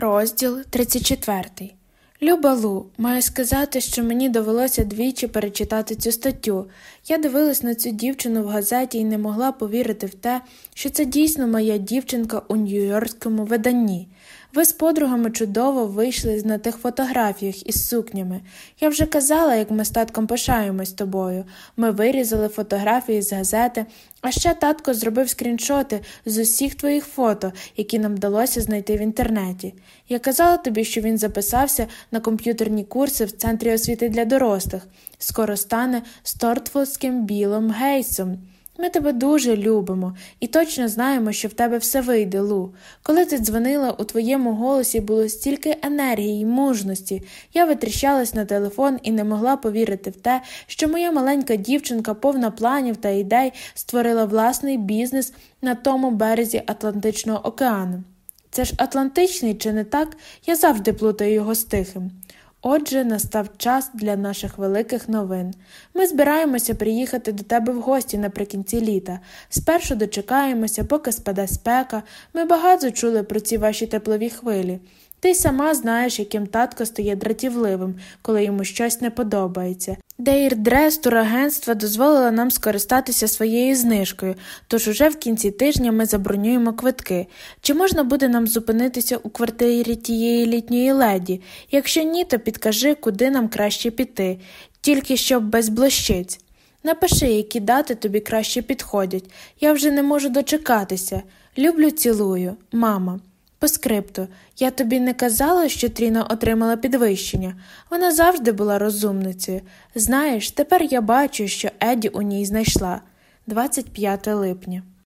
Розділ 34. Люба Лу, маю сказати, що мені довелося двічі перечитати цю статтю. Я дивилась на цю дівчину в газеті і не могла повірити в те, що це дійсно моя дівчинка у нью-йоркському виданні. Ви з подругами чудово вийшли на тих фотографіях із сукнями. Я вже казала, як ми з татком пишаємось тобою. Ми вирізали фотографії з газети, а ще татко зробив скріншоти з усіх твоїх фото, які нам вдалося знайти в інтернеті. Я казала тобі, що він записався на комп'ютерні курси в центрі освіти для дорослих. Скоро стане Стортфолдським білим гейсом. Ми тебе дуже любимо і точно знаємо, що в тебе все вийде, Лу. Коли ти дзвонила, у твоєму голосі було стільки енергії й мужності. Я витріщалась на телефон і не могла повірити в те, що моя маленька дівчинка, повна планів та ідей, створила власний бізнес на тому березі Атлантичного океану. Це ж Атлантичний, чи не так? Я завжди плутаю його з тихим. Отже, настав час для наших великих новин. Ми збираємося приїхати до тебе в гості наприкінці літа. Спершу дочекаємося, поки спаде спека. Ми багато чули про ці ваші теплові хвилі. Ти сама знаєш, яким татко стає дратівливим, коли йому щось не подобається. Дейрдрес турагентства дозволила нам скористатися своєю знижкою, тож уже в кінці тижня ми забронюємо квитки. Чи можна буде нам зупинитися у квартирі тієї літньої леді? Якщо ні, то підкажи, куди нам краще піти, тільки щоб без блощиць. Напиши, які дати тобі краще підходять. Я вже не можу дочекатися. Люблю, цілую, мама. По скрипту, я тобі не казала, що Тріна отримала підвищення. Вона завжди була розумницею. Знаєш, тепер я бачу, що Еді у ній знайшла 25 липня.